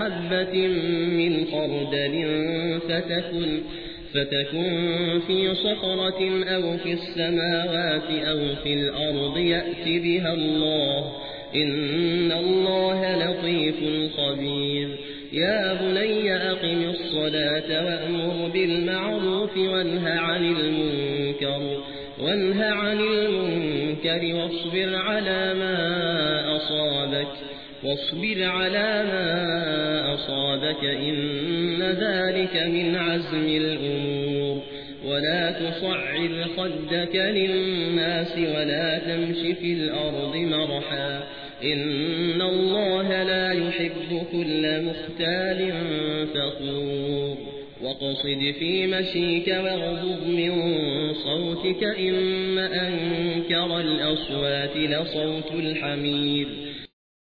حبة من خردل فتكن فتكن في صخرة أو في السماوات أو في الأرض يأت بها الله. إن الله لطيف خبير. يا بني أقم الصلاة وأمر بالمعروف وانهى عن المنكر وانهى عن المنكر. واصبر على ما أصابك واصبر على ما أصابك إن ذلك من عزم الأمور. ولا تصعر خدك للناس ولا تمش في الأرض مرحا. إن الله لا يحب كل مختال فخور. وقصد في مشيك واغضب من صوتك إن أنكر الأصوات لصوت الحمير